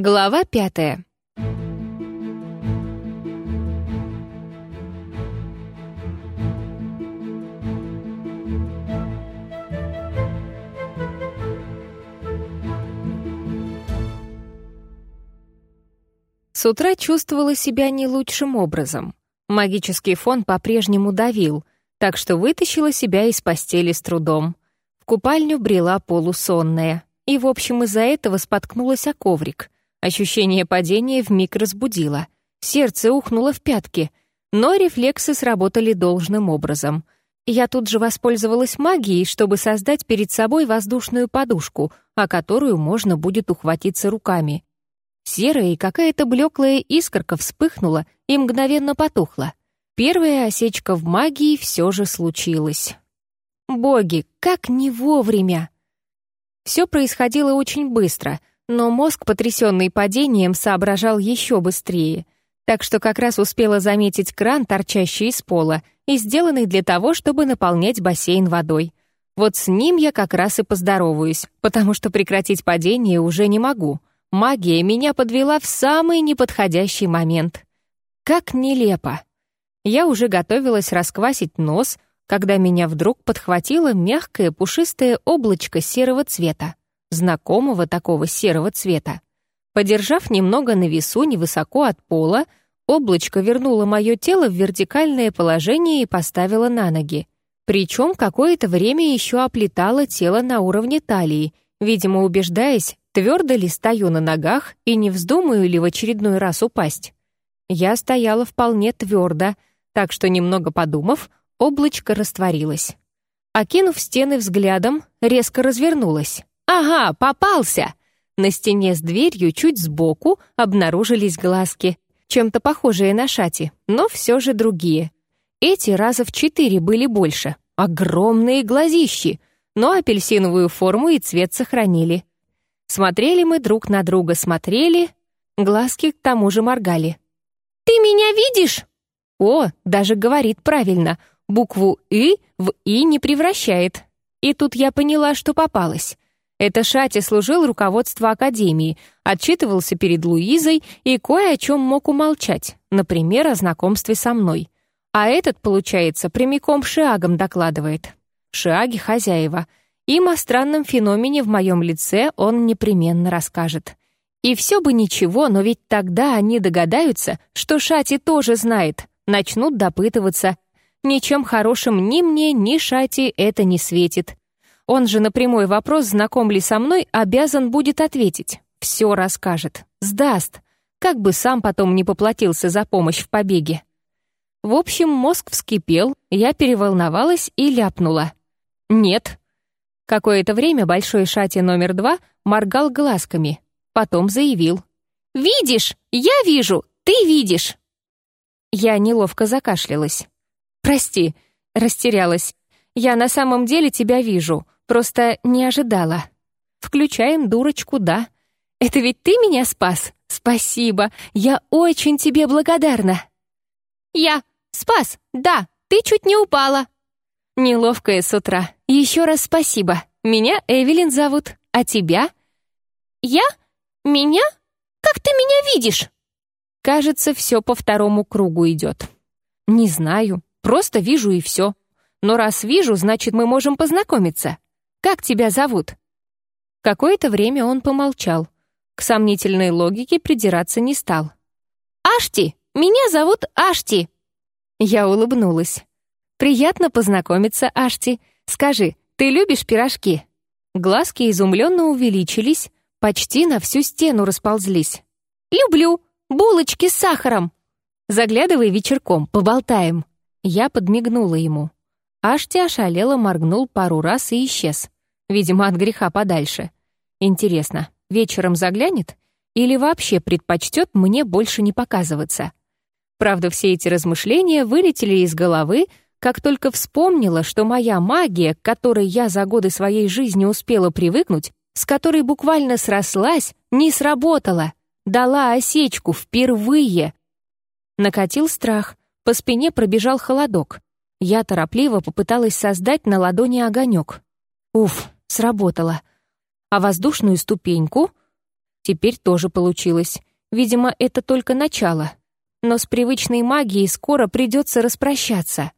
Глава пятая. С утра чувствовала себя не лучшим образом. Магический фон по-прежнему давил, так что вытащила себя из постели с трудом. В купальню брела полусонная, и, в общем, из-за этого споткнулась о коврик. Ощущение падения вмиг разбудило. Сердце ухнуло в пятки, но рефлексы сработали должным образом. Я тут же воспользовалась магией, чтобы создать перед собой воздушную подушку, о которую можно будет ухватиться руками. Серая и какая-то блеклая искорка вспыхнула и мгновенно потухла. Первая осечка в магии все же случилась. Боги, как не вовремя! Все происходило очень быстро, но мозг, потрясенный падением, соображал еще быстрее. Так что как раз успела заметить кран, торчащий из пола, и сделанный для того, чтобы наполнять бассейн водой. Вот с ним я как раз и поздороваюсь, потому что прекратить падение уже не могу — Магия меня подвела в самый неподходящий момент. Как нелепо. Я уже готовилась расквасить нос, когда меня вдруг подхватило мягкое пушистое облачко серого цвета, знакомого такого серого цвета. Подержав немного на весу невысоко от пола, облачко вернуло мое тело в вертикальное положение и поставило на ноги. Причем какое-то время еще оплетало тело на уровне талии, видимо, убеждаясь, Твердо ли стою на ногах и не вздумаю ли в очередной раз упасть? Я стояла вполне твердо, так что, немного подумав, облачко растворилось. Окинув стены взглядом, резко развернулась. «Ага, попался!» На стене с дверью чуть сбоку обнаружились глазки, чем-то похожие на шати, но все же другие. Эти раза в четыре были больше. Огромные глазищи, но апельсиновую форму и цвет сохранили. Смотрели мы друг на друга, смотрели, глазки к тому же моргали. «Ты меня видишь?» О, даже говорит правильно, букву «и» в «и» не превращает. И тут я поняла, что попалась. Это Шати служил руководству Академии, отчитывался перед Луизой и кое о чем мог умолчать, например, о знакомстве со мной. А этот, получается, прямиком Шиагом докладывает. Шиаги хозяева — им о странном феномене в моем лице он непременно расскажет. И все бы ничего, но ведь тогда они догадаются, что Шати тоже знает, начнут допытываться. Ничем хорошим ни мне, ни Шати это не светит. Он же на прямой вопрос, знаком ли со мной, обязан будет ответить. Все расскажет, сдаст, как бы сам потом не поплатился за помощь в побеге. В общем, мозг вскипел, я переволновалась и ляпнула. «Нет, Какое-то время большой шати номер два моргал глазками, потом заявил. «Видишь? Я вижу! Ты видишь!» Я неловко закашлялась. «Прости», — растерялась. «Я на самом деле тебя вижу, просто не ожидала». «Включаем дурочку, да. Это ведь ты меня спас? Спасибо, я очень тебе благодарна». «Я спас, да, ты чуть не упала», Неловкое с утра. Еще раз спасибо. Меня Эвелин зовут. А тебя? Я? Меня? Как ты меня видишь? Кажется, все по второму кругу идет. Не знаю. Просто вижу и все. Но раз вижу, значит, мы можем познакомиться. Как тебя зовут? Какое-то время он помолчал. К сомнительной логике придираться не стал. «Ашти! Меня зовут Ашти!» Я улыбнулась. «Приятно познакомиться, Ашти. Скажи, ты любишь пирожки?» Глазки изумленно увеличились, почти на всю стену расползлись. «Люблю! Булочки с сахаром!» «Заглядывай вечерком, поболтаем!» Я подмигнула ему. Ашти ошалело моргнул пару раз и исчез. Видимо, от греха подальше. Интересно, вечером заглянет? Или вообще предпочтет мне больше не показываться? Правда, все эти размышления вылетели из головы, как только вспомнила, что моя магия, к которой я за годы своей жизни успела привыкнуть, с которой буквально срослась, не сработала, дала осечку впервые. Накатил страх, по спине пробежал холодок. Я торопливо попыталась создать на ладони огонек. Уф, сработало. А воздушную ступеньку? Теперь тоже получилось. Видимо, это только начало. Но с привычной магией скоро придется распрощаться.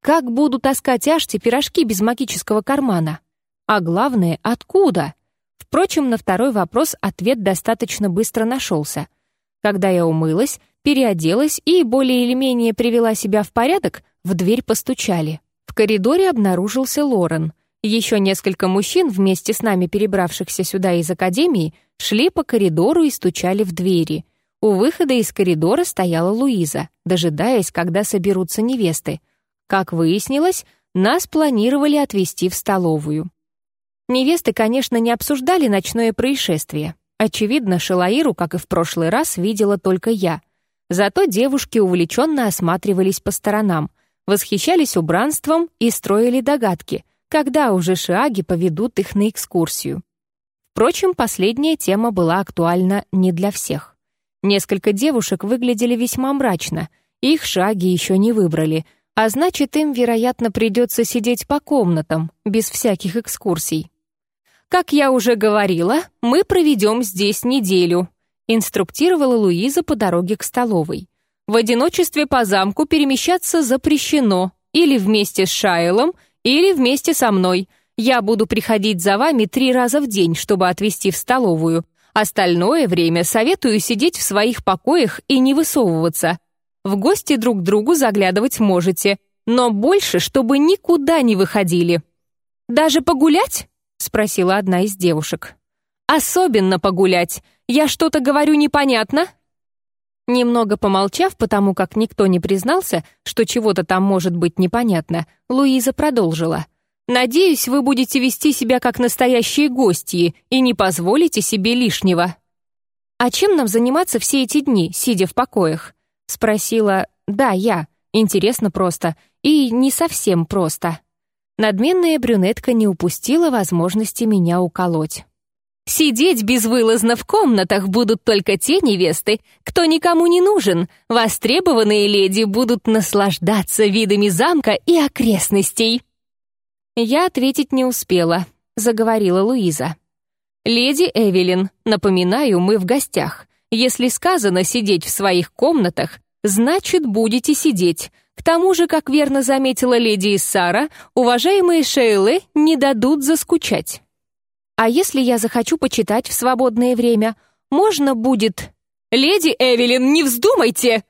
Как буду таскать Аште пирожки без магического кармана? А главное, откуда? Впрочем, на второй вопрос ответ достаточно быстро нашелся. Когда я умылась, переоделась и более или менее привела себя в порядок, в дверь постучали. В коридоре обнаружился Лорен. Еще несколько мужчин, вместе с нами перебравшихся сюда из академии, шли по коридору и стучали в двери. У выхода из коридора стояла Луиза, дожидаясь, когда соберутся невесты. Как выяснилось, нас планировали отвезти в столовую. Невесты, конечно, не обсуждали ночное происшествие. Очевидно, Шалаиру, как и в прошлый раз, видела только я. Зато девушки увлеченно осматривались по сторонам, восхищались убранством и строили догадки, когда уже шиаги поведут их на экскурсию. Впрочем, последняя тема была актуальна не для всех. Несколько девушек выглядели весьма мрачно, их шаги еще не выбрали, а значит, им, вероятно, придется сидеть по комнатам, без всяких экскурсий. «Как я уже говорила, мы проведем здесь неделю», инструктировала Луиза по дороге к столовой. «В одиночестве по замку перемещаться запрещено, или вместе с Шайлом, или вместе со мной. Я буду приходить за вами три раза в день, чтобы отвезти в столовую. Остальное время советую сидеть в своих покоях и не высовываться. В гости друг другу заглядывать можете, но больше, чтобы никуда не выходили. Даже погулять? — спросила одна из девушек. «Особенно погулять. Я что-то говорю непонятно?» Немного помолчав, потому как никто не признался, что чего-то там может быть непонятно, Луиза продолжила. «Надеюсь, вы будете вести себя как настоящие гости и не позволите себе лишнего». «А чем нам заниматься все эти дни, сидя в покоях?» — спросила «Да, я. Интересно просто. И не совсем просто». Надменная брюнетка не упустила возможности меня уколоть. Сидеть безвылазно в комнатах будут только те невесты, кто никому не нужен. Востребованные леди будут наслаждаться видами замка и окрестностей. Я ответить не успела, заговорила Луиза. Леди Эвелин, напоминаю, мы в гостях. Если сказано сидеть в своих комнатах, значит, будете сидеть. К тому же, как верно заметила леди Иссара, уважаемые Шейлы не дадут заскучать. А если я захочу почитать в свободное время, можно будет... «Леди Эвелин, не вздумайте!»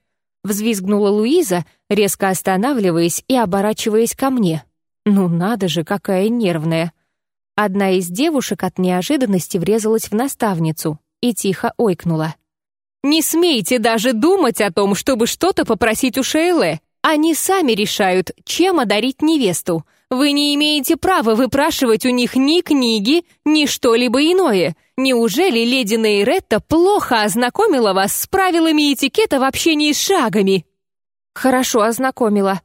Взвизгнула Луиза, резко останавливаясь и оборачиваясь ко мне. Ну надо же, какая нервная. Одна из девушек от неожиданности врезалась в наставницу и тихо ойкнула. «Не смейте даже думать о том, чтобы что-то попросить у Шейле. Они сами решают, чем одарить невесту. Вы не имеете права выпрашивать у них ни книги, ни что-либо иное. Неужели леди Нейретта плохо ознакомила вас с правилами этикета в общении с шагами? Хорошо ознакомила.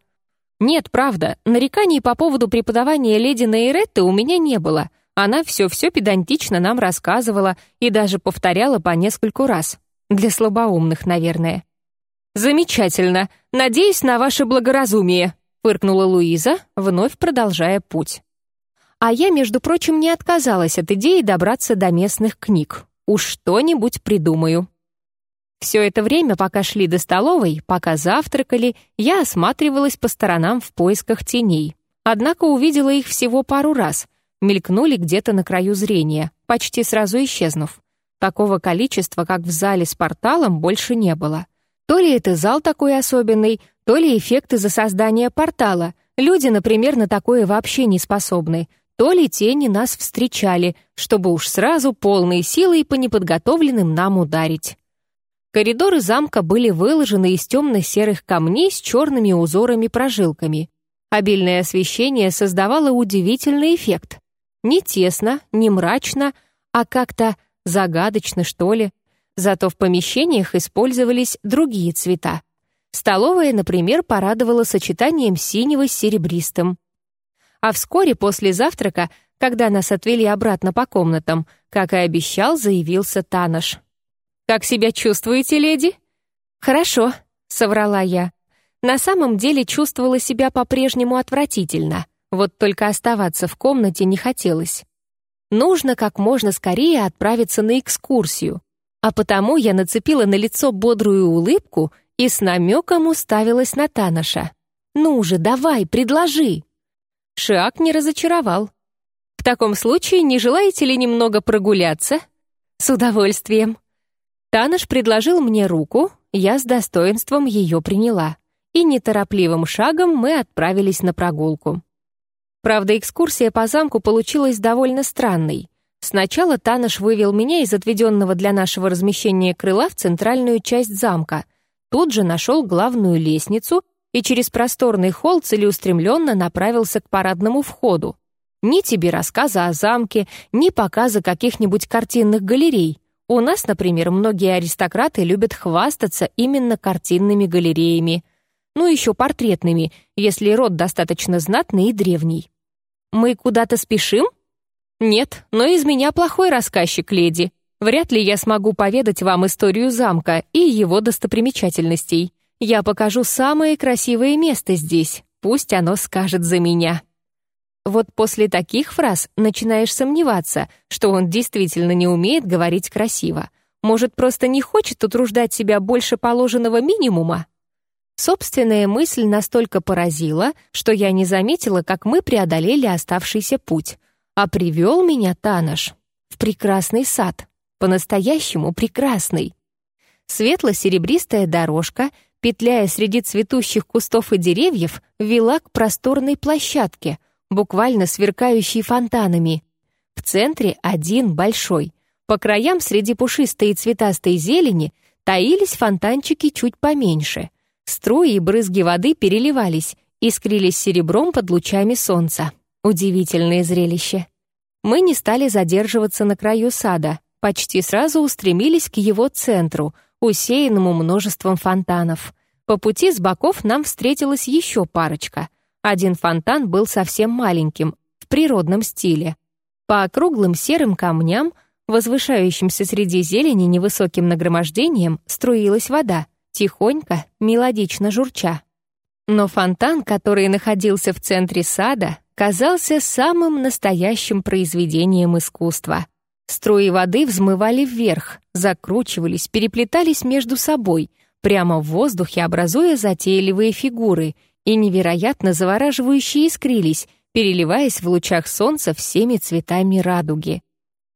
Нет, правда, нареканий по поводу преподавания леди Нейретты у меня не было. Она все-все педантично нам рассказывала и даже повторяла по нескольку раз. Для слабоумных, наверное. «Замечательно. Надеюсь на ваше благоразумие», — фыркнула Луиза, вновь продолжая путь. А я, между прочим, не отказалась от идеи добраться до местных книг. Уж что-нибудь придумаю. Все это время, пока шли до столовой, пока завтракали, я осматривалась по сторонам в поисках теней. Однако увидела их всего пару раз, мелькнули где-то на краю зрения, почти сразу исчезнув. Такого количества, как в зале с порталом, больше не было. То ли это зал такой особенный, то ли эффект из-за создания портала. Люди, например, на такое вообще не способны. То ли тени нас встречали, чтобы уж сразу полной силой по неподготовленным нам ударить. Коридоры замка были выложены из темно-серых камней с черными узорами-прожилками. Обильное освещение создавало удивительный эффект. Не тесно, не мрачно, а как-то загадочно, что ли. Зато в помещениях использовались другие цвета. Столовая, например, порадовала сочетанием синего с серебристым. А вскоре после завтрака, когда нас отвели обратно по комнатам, как и обещал, заявился Танош. «Как себя чувствуете, леди?» «Хорошо», — соврала я. На самом деле чувствовала себя по-прежнему отвратительно, вот только оставаться в комнате не хотелось. Нужно как можно скорее отправиться на экскурсию. А потому я нацепила на лицо бодрую улыбку и с намеком уставилась на Танаша. «Ну же, давай, предложи!» Шиак не разочаровал. «В таком случае не желаете ли немного прогуляться?» «С удовольствием». Таныш предложил мне руку, я с достоинством ее приняла, и неторопливым шагом мы отправились на прогулку. Правда, экскурсия по замку получилась довольно странной. Сначала Таныш вывел меня из отведенного для нашего размещения крыла в центральную часть замка, тут же нашел главную лестницу и через просторный холл целеустремленно направился к парадному входу. Ни тебе рассказа о замке, ни показа каких-нибудь картинных галерей. У нас, например, многие аристократы любят хвастаться именно картинными галереями. Ну, еще портретными, если род достаточно знатный и древний. Мы куда-то спешим? Нет, но из меня плохой рассказчик, леди. Вряд ли я смогу поведать вам историю замка и его достопримечательностей. Я покажу самое красивое место здесь, пусть оно скажет за меня. Вот после таких фраз начинаешь сомневаться, что он действительно не умеет говорить красиво. Может, просто не хочет утруждать себя больше положенного минимума? Собственная мысль настолько поразила, что я не заметила, как мы преодолели оставшийся путь. А привел меня Танош в прекрасный сад, по-настоящему прекрасный. Светло-серебристая дорожка, петляя среди цветущих кустов и деревьев, вела к просторной площадке, буквально сверкающей фонтанами. В центре один большой. По краям среди пушистой и цветастой зелени таились фонтанчики чуть поменьше — Струи и брызги воды переливались, искрились серебром под лучами солнца. Удивительное зрелище. Мы не стали задерживаться на краю сада, почти сразу устремились к его центру, усеянному множеством фонтанов. По пути с боков нам встретилась еще парочка. Один фонтан был совсем маленьким, в природном стиле. По округлым серым камням, возвышающимся среди зелени невысоким нагромождением, струилась вода — тихонько, мелодично журча. Но фонтан, который находился в центре сада, казался самым настоящим произведением искусства. Струи воды взмывали вверх, закручивались, переплетались между собой, прямо в воздухе образуя затейливые фигуры, и невероятно завораживающие искрились, переливаясь в лучах солнца всеми цветами радуги.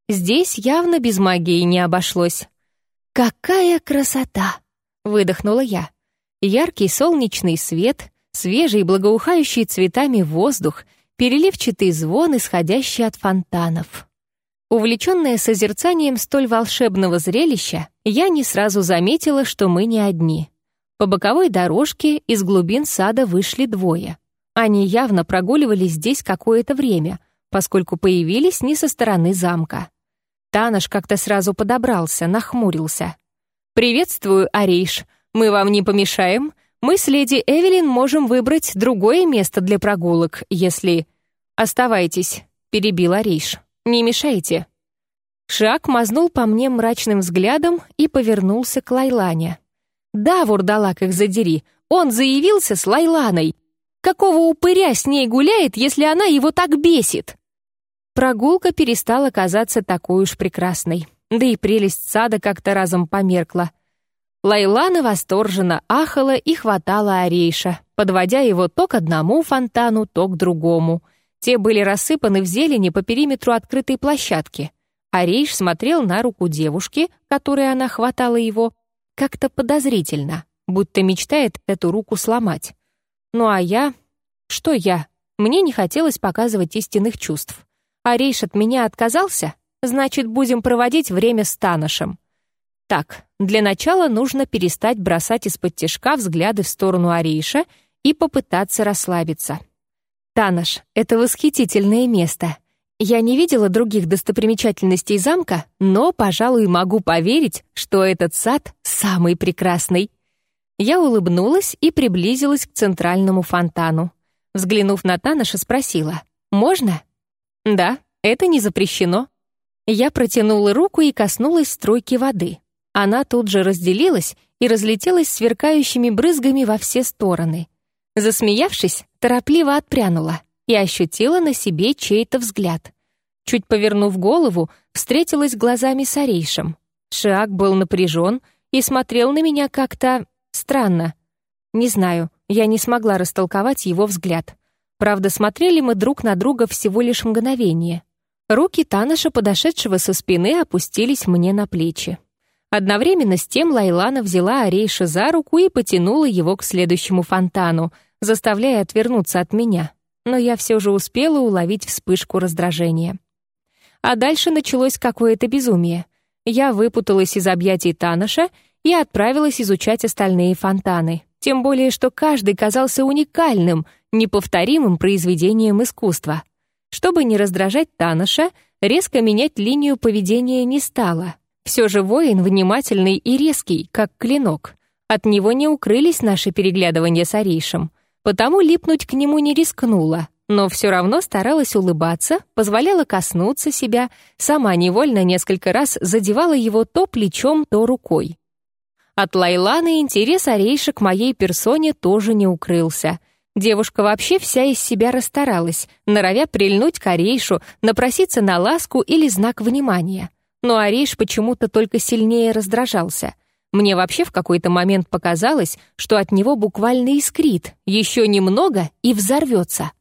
Здесь явно без магии не обошлось. «Какая красота!» выдохнула я. Яркий солнечный свет, свежий благоухающий цветами воздух, переливчатый звон, исходящий от фонтанов. Увлеченная созерцанием столь волшебного зрелища, я не сразу заметила, что мы не одни. По боковой дорожке из глубин сада вышли двое. Они явно прогуливались здесь какое-то время, поскольку появились не со стороны замка. Таныш как-то сразу подобрался, нахмурился — «Приветствую, Ариш. Мы вам не помешаем. Мы с леди Эвелин можем выбрать другое место для прогулок, если...» «Оставайтесь», — перебил Ариш. «Не мешайте». Шак мазнул по мне мрачным взглядом и повернулся к Лайлане. «Да, вурдалак их задери, он заявился с Лайланой. Какого упыря с ней гуляет, если она его так бесит?» Прогулка перестала казаться такой уж прекрасной да и прелесть сада как-то разом померкла. Лайлана восторженно ахала и хватала Орейша, подводя его то к одному фонтану, то к другому. Те были рассыпаны в зелени по периметру открытой площадки. Орейш смотрел на руку девушки, которой она хватала его, как-то подозрительно, будто мечтает эту руку сломать. Ну а я... Что я? Мне не хотелось показывать истинных чувств. Орейш от меня отказался, Значит, будем проводить время с Таношем. Так, для начала нужно перестать бросать из-под тяжка взгляды в сторону Арейша и попытаться расслабиться. Танош — это восхитительное место. Я не видела других достопримечательностей замка, но, пожалуй, могу поверить, что этот сад самый прекрасный. Я улыбнулась и приблизилась к центральному фонтану. Взглянув на Таноша, спросила, «Можно?» «Да, это не запрещено», я протянула руку и коснулась струйки воды. Она тут же разделилась и разлетелась сверкающими брызгами во все стороны. Засмеявшись, торопливо отпрянула и ощутила на себе чей-то взгляд. Чуть повернув голову, встретилась глазами с Арейшем. Шиак был напряжен и смотрел на меня как-то странно. Не знаю, я не смогла растолковать его взгляд. Правда, смотрели мы друг на друга всего лишь мгновение. Руки Таныша, подошедшего со спины, опустились мне на плечи. Одновременно с тем Лайлана взяла Арейша за руку и потянула его к следующему фонтану, заставляя отвернуться от меня. Но я все же успела уловить вспышку раздражения. А дальше началось какое-то безумие. Я выпуталась из объятий Таныша и отправилась изучать остальные фонтаны. Тем более, что каждый казался уникальным, неповторимым произведением искусства. Чтобы не раздражать Таныша, резко менять линию поведения не стала. Все же воин внимательный и резкий, как клинок. От него не укрылись наши переглядывания с Арейшем, потому липнуть к нему не рискнула, но все равно старалась улыбаться, позволяла коснуться себя, сама невольно несколько раз задевала его то плечом, то рукой. От Лайланы интерес Арейша к моей персоне тоже не укрылся. Девушка вообще вся из себя расстаралась, норовя прильнуть к Арейшу, напроситься на ласку или знак внимания — но Ариш почему-то только сильнее раздражался. Мне вообще в какой-то момент показалось, что от него буквально искрит, еще немного и взорвется.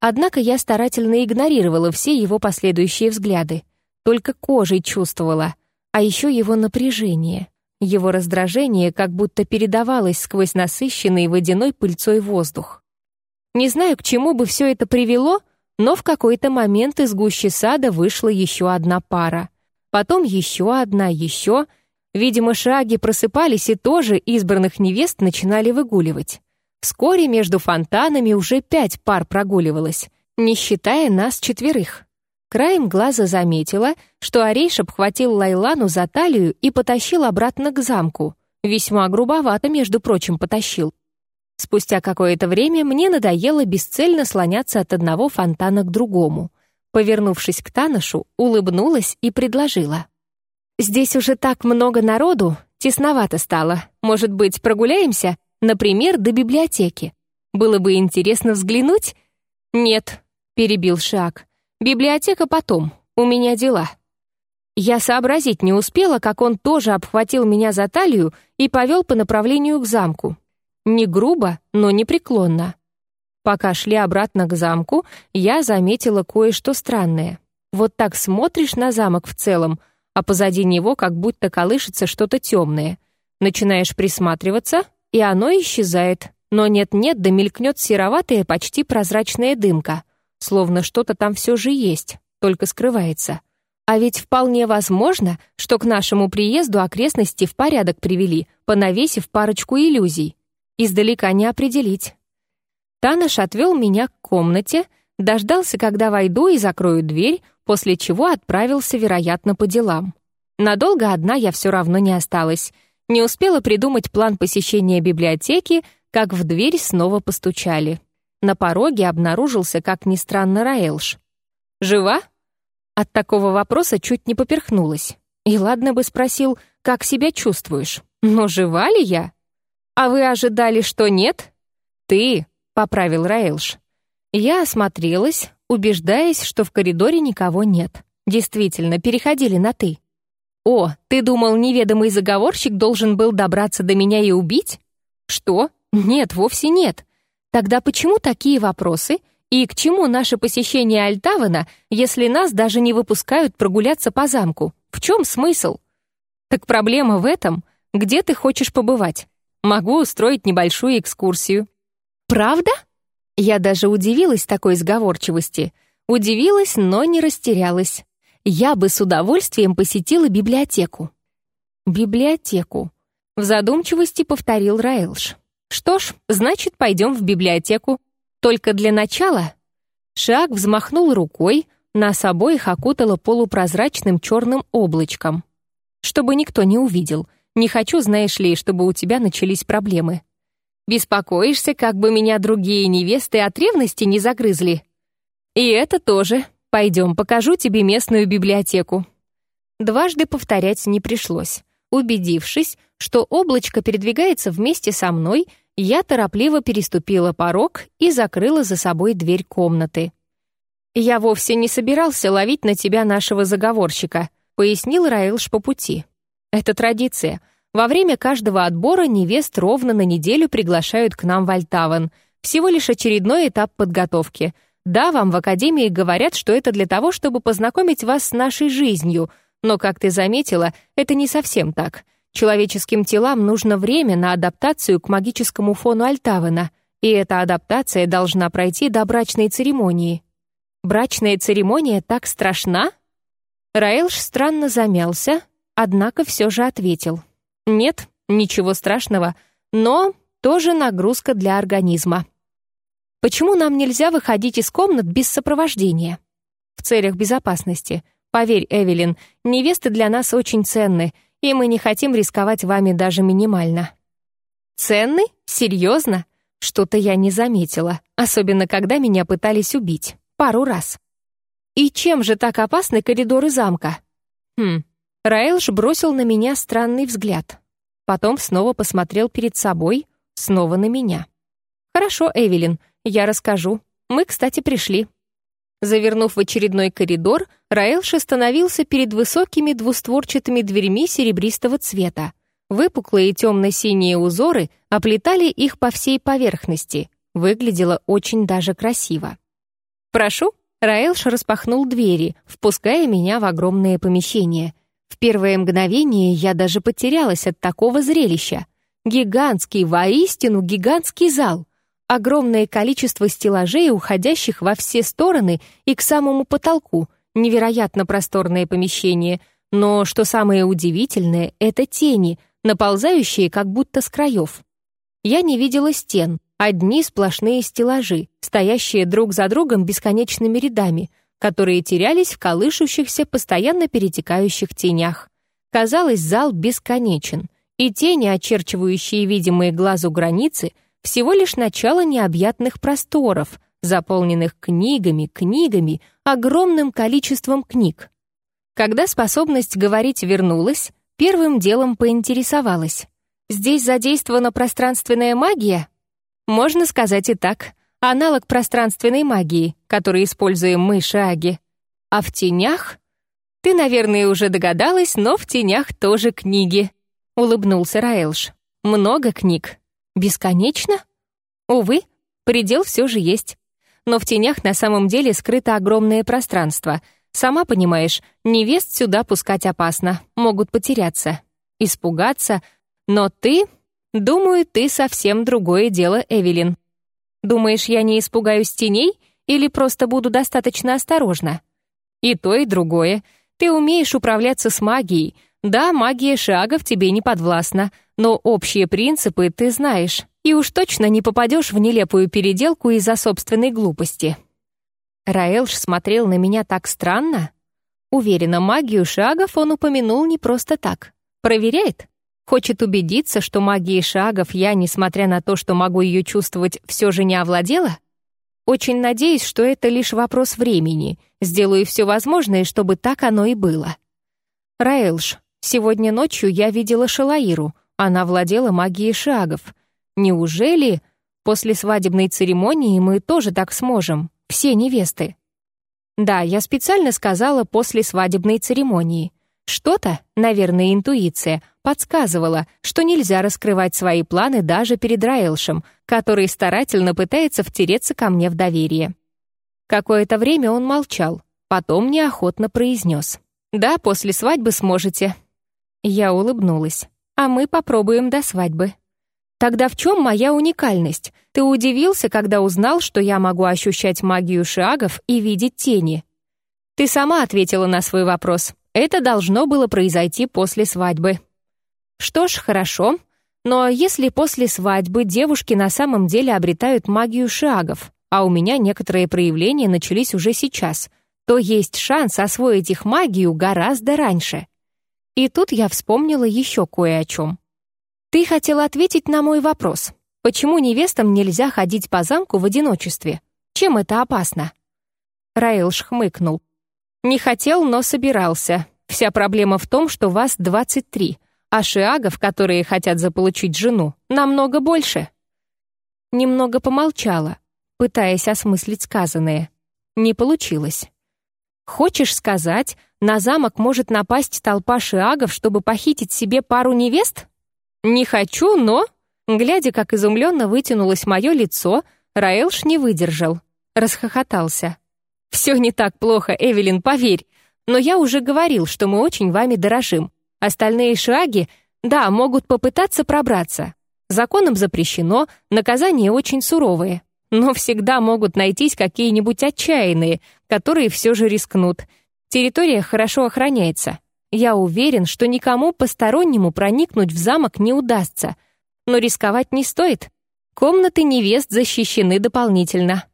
Однако я старательно игнорировала все его последующие взгляды. Только кожей чувствовала, а еще его напряжение. Его раздражение как будто передавалось сквозь насыщенный водяной пыльцой воздух. Не знаю, к чему бы все это привело, но в какой-то момент из гущи сада вышла еще одна пара — потом еще одна, еще. Видимо, шаги просыпались и тоже избранных невест начинали выгуливать. Вскоре между фонтанами уже пять пар прогуливалось, не считая нас четверых. Краем глаза заметила, что Орейш обхватил Лайлану за талию и потащил обратно к замку. Весьма грубовато, между прочим, потащил. Спустя какое-то время мне надоело бесцельно слоняться от одного фонтана к другому. Повернувшись к Таношу, улыбнулась и предложила. «Здесь уже так много народу, тесновато стало. Может быть, прогуляемся? Например, до библиотеки. Было бы интересно взглянуть?» «Нет», — перебил Шиак. «Библиотека потом. У меня дела». Я сообразить не успела, как он тоже обхватил меня за талию и повел по направлению к замку. Не грубо, но непреклонно. Пока шли обратно к замку, я заметила кое-что странное. Вот так смотришь на замок в целом, а позади него как будто колышется что-то темное. Начинаешь присматриваться, и оно исчезает. Но нет-нет, да мелькнет сероватая, почти прозрачная дымка. Словно что-то там все же есть, только скрывается. А ведь вполне возможно, что к нашему приезду окрестности в порядок привели, понавесив парочку иллюзий. Издалека не определить. Таныш отвел меня к комнате, дождался, когда войду и закрою дверь, после чего отправился, вероятно, по делам. Надолго одна я все равно не осталась. Не успела придумать план посещения библиотеки, как в дверь снова постучали. На пороге обнаружился, как ни странно, Раэлш. «Жива?» От такого вопроса чуть не поперхнулась. И ладно бы спросил, как себя чувствуешь. Но жива ли я? А вы ожидали, что нет? Ты, поправил Раэлш. Я осмотрелась, убеждаясь, что в коридоре никого нет. Действительно, переходили на «ты». «О, ты думал, неведомый заговорщик должен был добраться до меня и убить?» «Что? Нет, вовсе нет. Тогда почему такие вопросы? И к чему наше посещение Альтавана, если нас даже не выпускают прогуляться по замку? В чем смысл?» «Так проблема в этом, где ты хочешь побывать. Могу устроить небольшую экскурсию. «Правда?» Я даже удивилась такой сговорчивости. Удивилась, но не растерялась. Я бы с удовольствием посетила библиотеку. «Библиотеку», — в задумчивости повторил Раэлш. «Что ж, значит, пойдем в библиотеку. Только для начала...» Шаг взмахнул рукой, нас обоих окутало полупрозрачным черным облачком. «Чтобы никто не увидел. Не хочу, знаешь ли, чтобы у тебя начались проблемы». Беспокоишься, как бы меня другие невесты от ревности не загрызли? И это тоже. Пойдем, покажу тебе местную библиотеку». Дважды повторять не пришлось. Убедившись, что облачко передвигается вместе со мной, я торопливо переступила порог и закрыла за собой дверь комнаты. «Я вовсе не собирался ловить на тебя нашего заговорщика», пояснил Раилш по пути. «Это традиция. Во время каждого отбора невест ровно на неделю приглашают к нам в Альтаван. Всего лишь очередной этап подготовки. Да, вам в академии говорят, что это для того, чтобы познакомить вас с нашей жизнью, но, как ты заметила, это не совсем так. Человеческим телам нужно время на адаптацию к магическому фону Альтавана, и эта адаптация должна пройти до брачной церемонии. Брачная церемония так страшна? Раэлш странно замялся, однако все же ответил. Нет, ничего страшного, но тоже нагрузка для организма. Почему нам нельзя выходить из комнат без сопровождения? В целях безопасности. Поверь, Эвелин, невесты для нас очень ценны, и мы не хотим рисковать вами даже минимально. Ценны? Серьезно? Что-то я не заметила, особенно когда меня пытались убить. Пару раз. И чем же так опасны коридоры замка? Хм. Раэлш бросил на меня странный взгляд. Потом снова посмотрел перед собой, снова на меня. «Хорошо, Эвелин, я расскажу. Мы, кстати, пришли». Завернув в очередной коридор, Раэлш остановился перед высокими двустворчатыми дверьми серебристого цвета. Выпуклые темно-синие узоры оплетали их по всей поверхности. Выглядело очень даже красиво. «Прошу». Раэлш распахнул двери, впуская меня в огромное помещение. В первое мгновение я даже потерялась от такого зрелища. Гигантский, воистину гигантский зал. Огромное количество стеллажей, уходящих во все стороны и к самому потолку. Невероятно просторное помещение. Но, что самое удивительное, это тени, наползающие как будто с краев. Я не видела стен, Одни сплошные стеллажи, стоящие друг за другом бесконечными рядами, которые терялись в колышущихся, постоянно перетекающих тенях. Казалось, зал бесконечен, и тени, очерчивающие видимые глазу границы, всего лишь начало необъятных просторов, заполненных книгами, книгами, огромным количеством книг. Когда способность говорить вернулась, первым делом поинтересовалась. «Здесь задействована пространственная магия?» Можно сказать и так. Аналог пространственной магии, который используем мы, шаги. А в тенях? Ты, наверное, уже догадалась, но в тенях тоже книги. Улыбнулся Раэлш. Много книг. Бесконечно? Увы, предел все же есть. Но в тенях на самом деле скрыто огромное пространство. Сама понимаешь, невест сюда пускать опасно, могут потеряться, испугаться, но ты Думаю, ты совсем другое дело, Эвелин. Думаешь, я не испугаюсь теней или просто буду достаточно осторожна? И то, и другое. Ты умеешь управляться с магией. Да, магия шагов тебе не подвластна, но общие принципы ты знаешь, и уж точно не попадешь в нелепую переделку из-за собственной глупости. Раэлш смотрел на меня так странно. Уверена, магию шагов он упомянул не просто так. Проверяет? Хочет убедиться, что магией шагов я, несмотря на то, что могу ее чувствовать, все же не овладела? Очень надеюсь, что это лишь вопрос времени. Сделаю все возможное, чтобы так оно и было. Раэлш, сегодня ночью я видела Шалаиру. Она владела магией шагов. Неужели после свадебной церемонии мы тоже так сможем? Все невесты. Да, я специально сказала после свадебной церемонии. Что-то, наверное, интуиция, подсказывала, что нельзя раскрывать свои планы даже перед Раэлшем, который старательно пытается втереться ко мне в доверие. Какое-то время он молчал, потом неохотно произнес. «Да, после свадьбы сможете». Я улыбнулась. «А мы попробуем до свадьбы». «Тогда в чем моя уникальность? Ты удивился, когда узнал, что я могу ощущать магию шагов и видеть тени?» «Ты сама ответила на свой вопрос. Это должно было произойти после свадьбы. Что ж, хорошо. Но если после свадьбы девушки на самом деле обретают магию шагов, а у меня некоторые проявления начались уже сейчас, то есть шанс освоить их магию гораздо раньше. И тут я вспомнила еще кое о чем. Ты хотела ответить на мой вопрос. Почему невестам нельзя ходить по замку в одиночестве? Чем это опасно? Раил хмыкнул. Не хотел, но собирался. Вся проблема в том, что вас 23, а шиагов, которые хотят заполучить жену, намного больше. Немного помолчала, пытаясь осмыслить сказанное. Не получилось. Хочешь сказать, на замок может напасть толпа шиагов, чтобы похитить себе пару невест? Не хочу, но... Глядя, как изумленно вытянулось мое лицо, Раэлш не выдержал. Расхохотался. «Все не так плохо, Эвелин, поверь. Но я уже говорил, что мы очень вами дорожим. Остальные шаги, да, могут попытаться пробраться. Законом запрещено, наказания очень суровые. Но всегда могут найтись какие-нибудь отчаянные, которые все же рискнут. Территория хорошо охраняется. Я уверен, что никому постороннему проникнуть в замок не удастся. Но рисковать не стоит. Комнаты невест защищены дополнительно.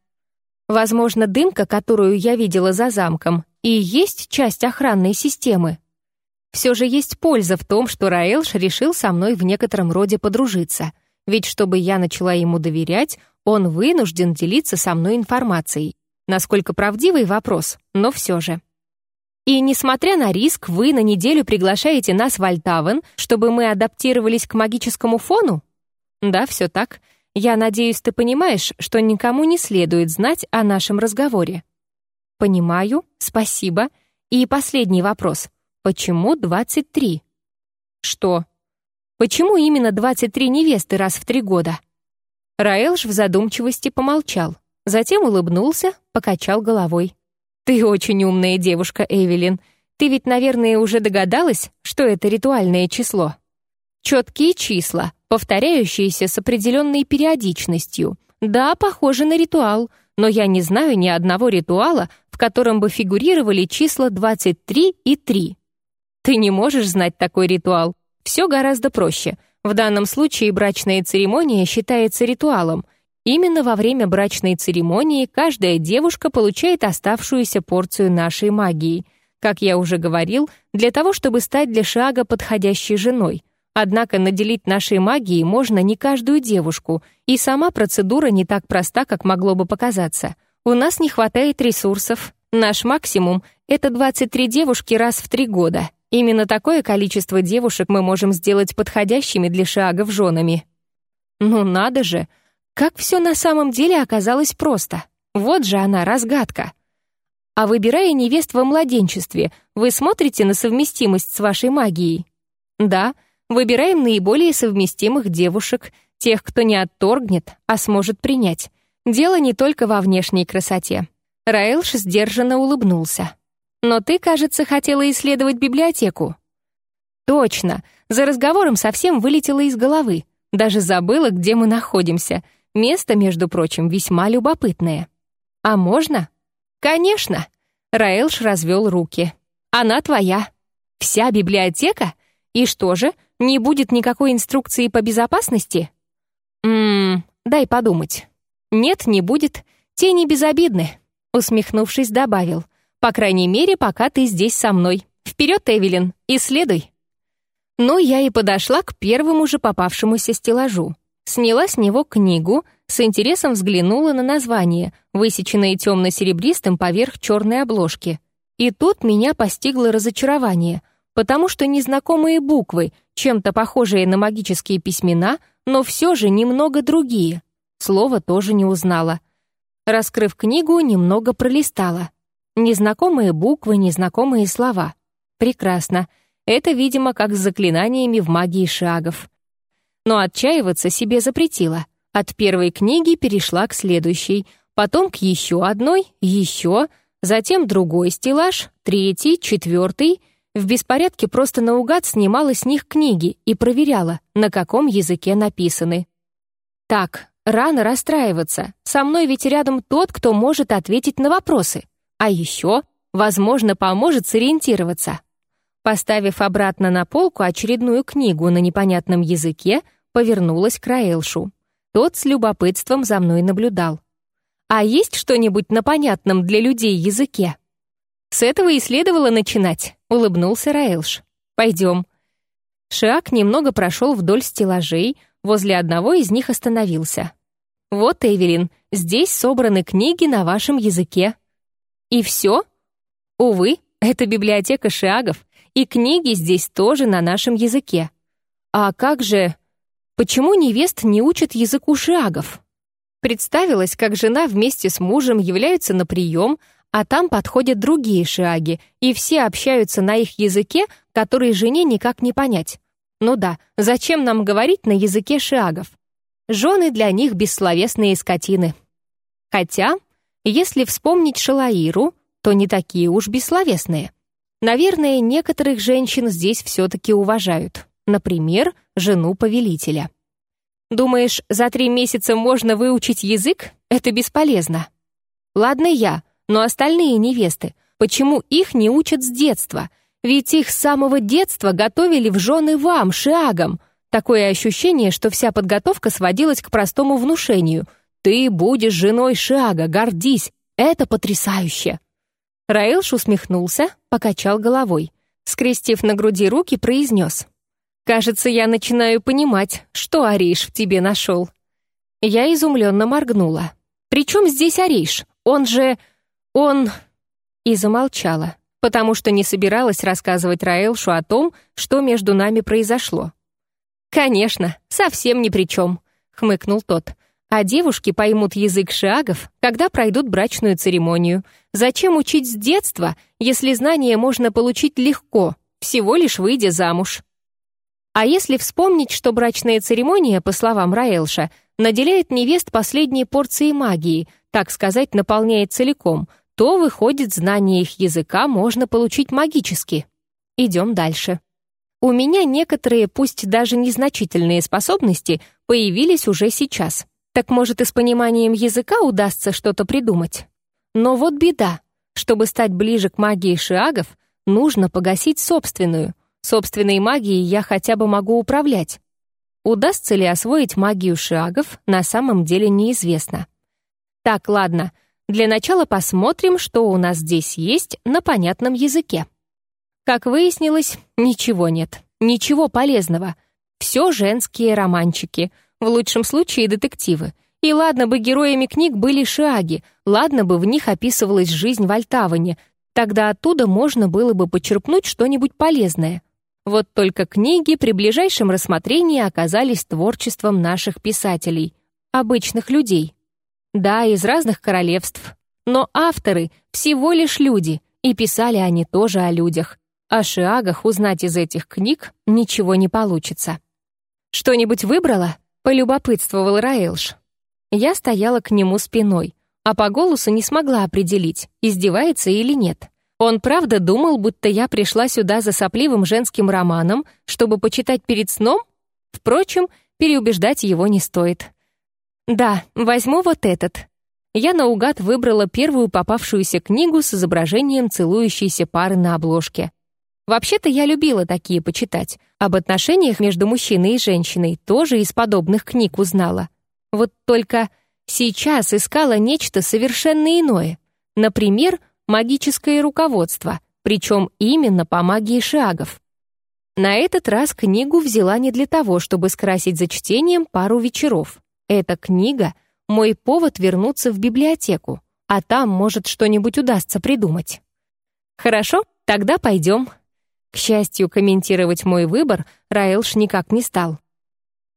Возможно, дымка, которую я видела за замком, и есть часть охранной системы. Все же есть польза в том, что Раэлш решил со мной в некотором роде подружиться. Ведь чтобы я начала ему доверять, он вынужден делиться со мной информацией. Насколько правдивый вопрос, но все же. И несмотря на риск, вы на неделю приглашаете нас в Альтавен, чтобы мы адаптировались к магическому фону? Да, все так. Я надеюсь, ты понимаешь, что никому не следует знать о нашем разговоре. Понимаю, спасибо. И последний вопрос. Почему 23? Что? Почему именно 23 невесты раз в три года? Раэлш в задумчивости помолчал, затем улыбнулся, покачал головой. «Ты очень умная девушка, Эвелин. Ты ведь, наверное, уже догадалась, что это ритуальное число?» Четкие числа, повторяющиеся с определенной периодичностью. Да, похоже на ритуал, но я не знаю ни одного ритуала, в котором бы фигурировали числа 23 и 3. Ты не можешь знать такой ритуал. Все гораздо проще — в данном случае брачная церемония считается ритуалом. Именно во время брачной церемонии каждая девушка получает оставшуюся порцию нашей магии. Как я уже говорил, для того, чтобы стать для Шага подходящей женой. Однако наделить нашей магией можно не каждую девушку, и сама процедура не так проста, как могло бы показаться. У нас не хватает ресурсов. Наш максимум — это 23 девушки раз в три года — Именно такое количество девушек мы можем сделать подходящими для шагов женами. Ну надо же, как все на самом деле оказалось просто. Вот же она, разгадка. А выбирая невест во младенчестве, вы смотрите на совместимость с вашей магией? Да, выбираем наиболее совместимых девушек, тех, кто не отторгнет, а сможет принять. Дело не только во внешней красоте. Раэлш сдержанно улыбнулся. Но ты, кажется, хотела исследовать библиотеку. Точно. За разговором совсем вылетело из головы. Даже забыла, где мы находимся. Место, между прочим, весьма любопытное. А можно? Конечно. Раэлш развел руки. Она твоя. Вся библиотека? И что же, не будет никакой инструкции по безопасности? Ммм, дай подумать. Нет, не будет. Те не безобидны. Усмехнувшись, добавил. По крайней мере, пока ты здесь со мной. Вперед, Эвелин, исследуй. Ну, я и подошла к первому же попавшемуся стеллажу. Сняла с него книгу, с интересом взглянула на название, высеченное темно-серебристым поверх черной обложки. И тут меня постигло разочарование, потому что незнакомые буквы, чем-то похожие на магические письмена, но все же немного другие. Слово тоже не узнала. Раскрыв книгу, немного пролистала. Незнакомые буквы, незнакомые слова. Прекрасно. Это, видимо, как с заклинаниями в магии шагов. Но отчаиваться себе запретила. От первой книги перешла к следующей, потом к еще одной, еще, затем другой стеллаж, третий, четвертый. В беспорядке просто наугад снимала с них книги и проверяла, на каком языке написаны. Так, рано расстраиваться. Со мной ведь рядом тот, кто может ответить на вопросы. А еще, возможно, поможет сориентироваться. Поставив обратно на полку очередную книгу на непонятном языке, повернулась к Раэлшу. Тот с любопытством за мной наблюдал. «А есть что-нибудь на понятном для людей языке?» «С этого и следовало начинать», — улыбнулся Раэлш. «Пойдем». Шиак немного прошел вдоль стеллажей, возле одного из них остановился. «Вот, Эвелин, здесь собраны книги на вашем языке». И все? Увы, это библиотека шиагов, и книги здесь тоже на нашем языке. А как же... Почему невест не учат языку шиагов? Представилось, как жена вместе с мужем являются на прием, а там подходят другие шиаги, и все общаются на их языке, который жене никак не понять. Ну да, зачем нам говорить на языке шиагов? Жены для них бессловесные скотины. Хотя, если вспомнить Шалаиру, то не такие уж бессловесные. Наверное, некоторых женщин здесь все-таки уважают. Например, жену повелителя. Думаешь, за три месяца можно выучить язык? Это бесполезно. Ладно я, но остальные невесты, почему их не учат с детства? Ведь их с самого детства готовили в жены вам, шиагам. Такое ощущение, что вся подготовка сводилась к простому внушению. «Ты будешь женой шиага, гордись! Это потрясающе!» Раэлш усмехнулся, покачал головой. Скрестив на груди руки, произнес. «Кажется, я начинаю понимать, что Ариш в тебе нашел». Я изумленно моргнула. «При чем здесь Ариш? Он же...» «Он...» И замолчала, потому что не собиралась рассказывать Раэлшу о том, что между нами произошло. «Конечно, совсем ни при чем», — хмыкнул тот. «А девушки поймут язык шиагов, когда пройдут брачную церемонию. Зачем учить с детства, если знания можно получить легко, всего лишь выйдя замуж?» А если вспомнить, что брачная церемония, по словам Раэлша, наделяет невест последней порцией магии, так сказать, наполняет целиком — то, выходит, знание их языка можно получить магически. Идем дальше. У меня некоторые, пусть даже незначительные способности появились уже сейчас. Так может и с пониманием языка удастся что-то придумать. Но вот беда. Чтобы стать ближе к магии шиагов, нужно погасить собственную. Собственной магией я хотя бы могу управлять. Удастся ли освоить магию шиагов, на самом деле неизвестно. Так, ладно, для начала посмотрим, что у нас здесь есть на понятном языке. Как выяснилось, ничего нет, ничего полезного. Все женские романчики, в лучшем случае детективы. И ладно бы героями книг были шиаги, ладно бы в них описывалась жизнь в Альтаване, тогда оттуда можно было бы почерпнуть что-нибудь полезное. Вот только книги при ближайшем рассмотрении оказались творчеством наших писателей, обычных людей. Да, из разных королевств. Но авторы всего лишь люди, и писали они тоже о людях. О шиагах узнать из этих книг ничего не получится. «Что-нибудь выбрала?» — полюбопытствовал Раэлш. Я стояла к нему спиной, а по голосу не смогла определить, издевается или нет. Он правда думал, будто я пришла сюда за сопливым женским романом, чтобы почитать перед сном? Впрочем, переубеждать его не стоит. Да, возьму вот этот. Я наугад выбрала первую попавшуюся книгу с изображением целующейся пары на обложке. Вообще-то я любила такие почитать. Об отношениях между мужчиной и женщиной тоже из подобных книг узнала. Вот только сейчас искала нечто совершенно иное. Например, магическое руководство, причем именно по магии шагов. На этот раз книгу взяла не для того, чтобы скрасить за чтением пару вечеров. Эта книга — мой повод вернуться в библиотеку, а там, может, что-нибудь удастся придумать. Хорошо, тогда пойдем. К счастью, комментировать мой выбор Раэлш никак не стал.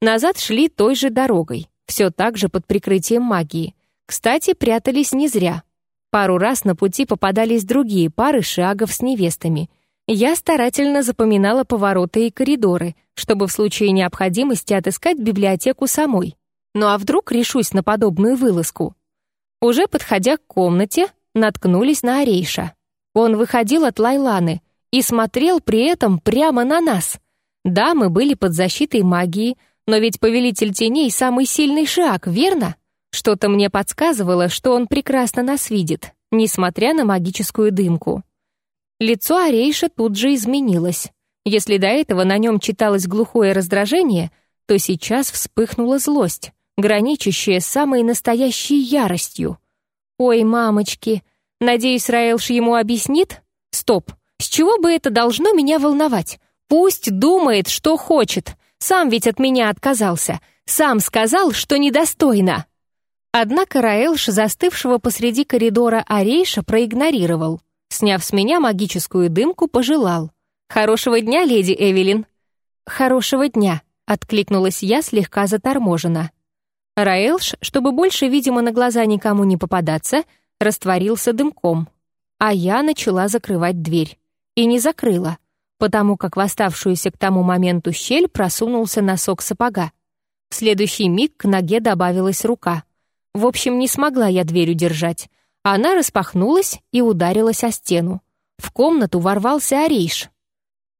Назад шли той же дорогой, все так же под прикрытием магии. Кстати, прятались не зря. Пару раз на пути попадались другие пары шагов с невестами. Я старательно запоминала повороты и коридоры, чтобы в случае необходимости отыскать библиотеку самой. Ну а вдруг решусь на подобную вылазку? Уже подходя к комнате, наткнулись на Орейша. Он выходил от Лайланы и смотрел при этом прямо на нас. Да, мы были под защитой магии, но ведь повелитель теней самый сильный шаг, верно? Что-то мне подсказывало, что он прекрасно нас видит, несмотря на магическую дымку. Лицо Орейша тут же изменилось. Если до этого на нем читалось глухое раздражение, то сейчас вспыхнула злость граничащее с самой настоящей яростью. «Ой, мамочки, надеюсь, Раэлш ему объяснит? Стоп, с чего бы это должно меня волновать? Пусть думает, что хочет. Сам ведь от меня отказался. Сам сказал, что недостойно». Однако Раэлш, застывшего посреди коридора Арейша, проигнорировал. Сняв с меня магическую дымку, пожелал. «Хорошего дня, леди Эвелин!» «Хорошего дня!» — откликнулась я слегка заторможенно. Раэлш, чтобы больше, видимо, на глаза никому не попадаться, растворился дымком. А я начала закрывать дверь. И не закрыла, потому как в оставшуюся к тому моменту щель просунулся носок сапога. В следующий миг к ноге добавилась рука. В общем, не смогла я дверь удержать. Она распахнулась и ударилась о стену. В комнату ворвался Арейш.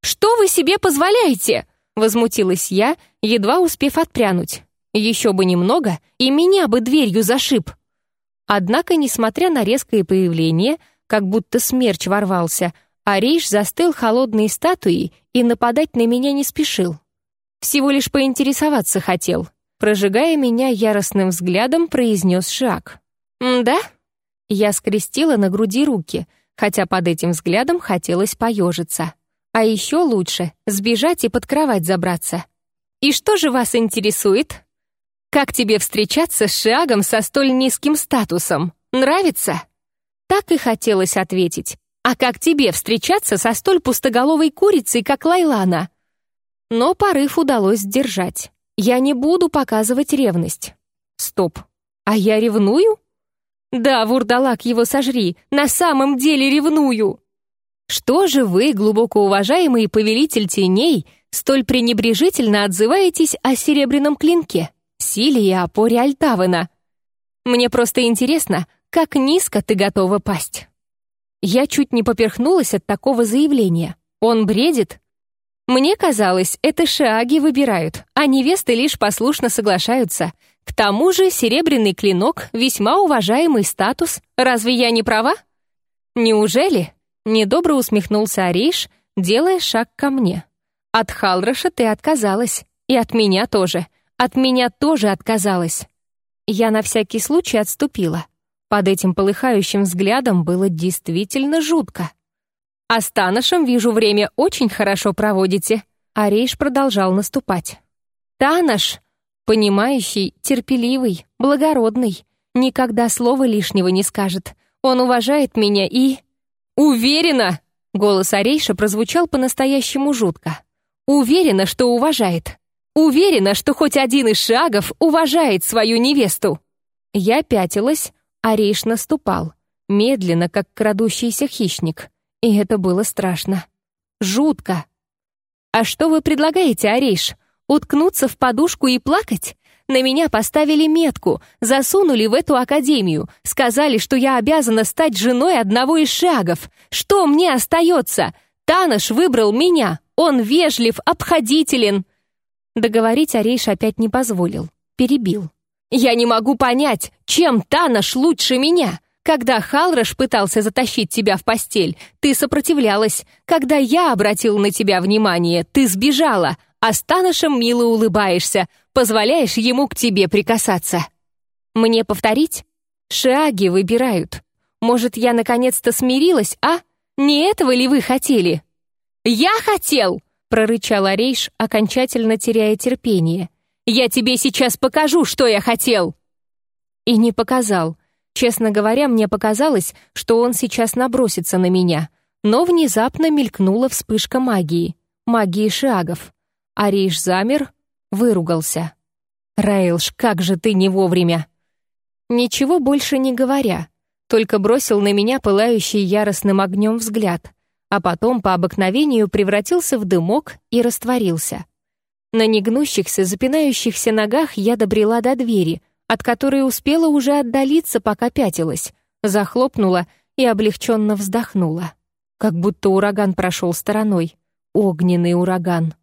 «Что вы себе позволяете?» — возмутилась я, едва успев отпрянуть. Еще бы немного, и меня бы дверью зашиб. Однако, несмотря на резкое появление, как будто смерч ворвался, Арейш застыл холодной статуей и нападать на меня не спешил. Всего лишь поинтересоваться хотел. Прожигая меня яростным взглядом, произнес Шаг. «Да?» Я скрестила на груди руки, хотя под этим взглядом хотелось поежиться. А еще лучше — сбежать и под кровать забраться. «И что же вас интересует?» Как тебе встречаться с Шиагом со столь низким статусом? Нравится?» Так и хотелось ответить. «А как тебе встречаться со столь пустоголовой курицей, как Лайлана?» Но порыв удалось сдержать. Я не буду показывать ревность. Стоп. А я ревную? Да, вурдалак его сожри, на самом деле ревную. Что же вы, глубоко уважаемый повелитель теней, столь пренебрежительно отзываетесь о серебряном клинке? силе и опоре Альтавена. Мне просто интересно, как низко ты готова пасть. Я чуть не поперхнулась от такого заявления. Он бредит? Мне казалось, это шаги выбирают, а невесты лишь послушно соглашаются. К тому же серебряный клинок — весьма уважаемый статус. Разве я не права? Неужели? Недобро усмехнулся Ариш, делая шаг ко мне. От Халраша ты отказалась. И от меня тоже. От меня тоже отказалась. Я на всякий случай отступила. Под этим полыхающим взглядом было действительно жутко. «А с Таношем, вижу, время очень хорошо проводите», а Рейш продолжал наступать. «Танош, понимающий, терпеливый, благородный, никогда слова лишнего не скажет. Он уважает меня и...» «Уверена!» — голос Арейша прозвучал по-настоящему жутко. «Уверена, что уважает. Уверена, что хоть один из шагов уважает свою невесту. Я пятилась, а Рейш наступал, медленно, как крадущийся хищник. И это было страшно. Жутко. «А что вы предлагаете, Ариш? Уткнуться в подушку и плакать? На меня поставили метку, засунули в эту академию, сказали, что я обязана стать женой одного из шагов. Что мне остается? Танош выбрал меня. Он вежлив, обходителен. Договорить Арейш опять не позволил. Перебил. «Я не могу понять, чем Танош лучше меня? Когда Халрош пытался затащить тебя в постель, ты сопротивлялась. Когда я обратил на тебя внимание, ты сбежала, а с Таношем мило улыбаешься, позволяешь ему к тебе прикасаться. Мне повторить? Шаги выбирают. Может, я наконец-то смирилась, а? Не этого ли вы хотели?» «Я хотел!» — прорычал Арейш, окончательно теряя терпение. «Я тебе сейчас покажу, что я хотел!» И не показал. Честно говоря, мне показалось, что он сейчас набросится на меня. Но внезапно мелькнула вспышка магии. Магии шагов. Арейш замер, выругался. «Раилш, как же ты не вовремя!» Ничего больше не говоря, только бросил на меня пылающий яростным огнем взгляд а потом по обыкновению превратился в дымок и растворился. На негнущихся, запинающихся ногах я добрела до двери, от которой успела уже отдалиться, пока пятилась, захлопнула и облегченно вздохнула. Как будто ураган прошел стороной. Огненный ураган.